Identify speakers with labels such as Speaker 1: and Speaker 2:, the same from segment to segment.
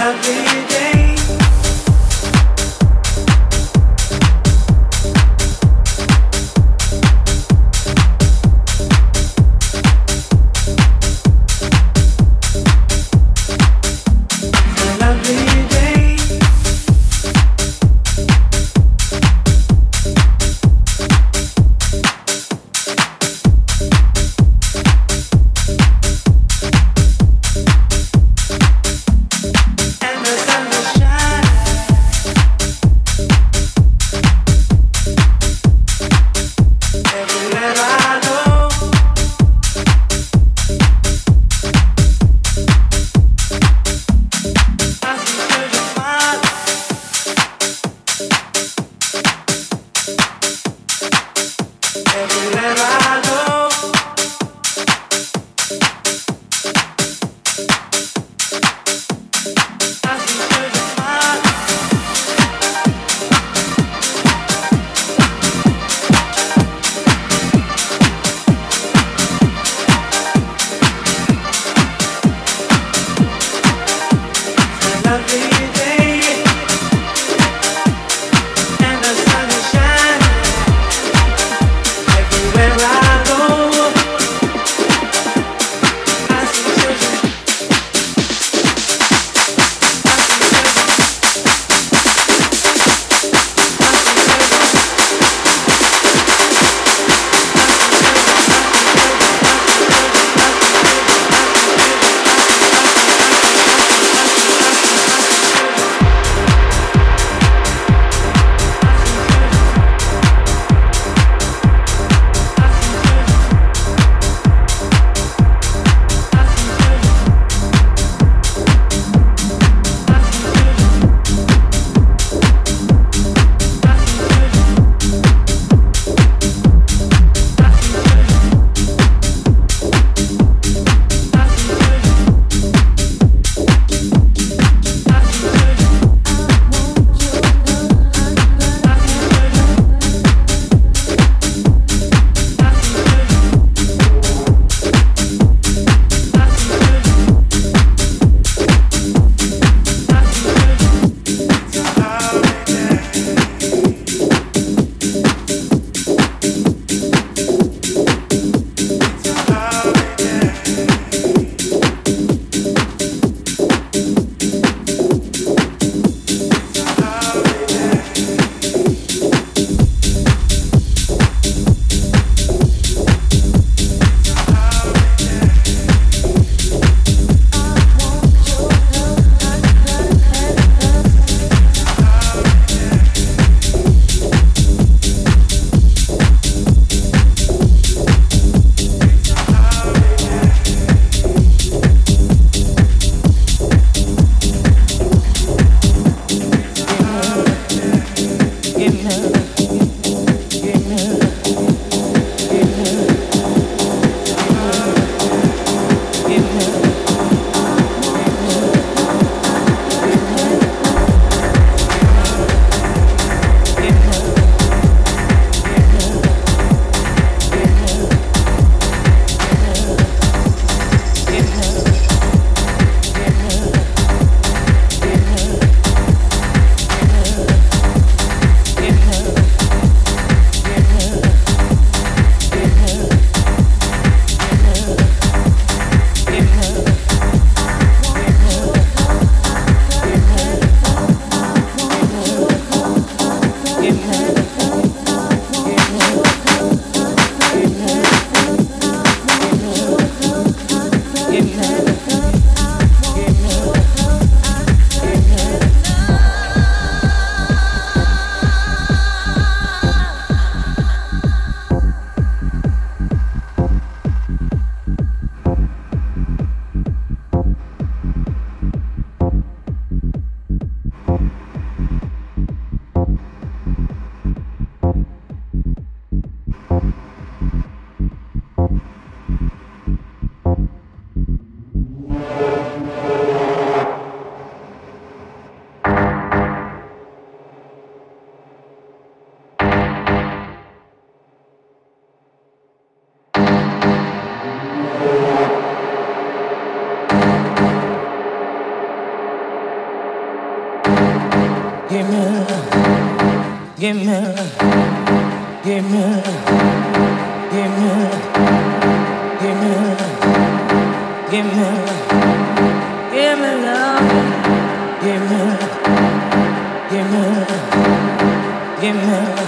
Speaker 1: every day. Give me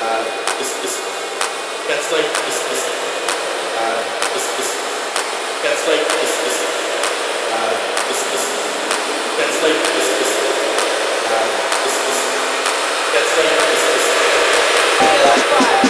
Speaker 1: Uh, this, this, that's like this, this, uh, this, this, that's like this, this, uh, this, this, that's like this, this, uh, this, this, that's like this, this.
Speaker 2: Hey, let's fire.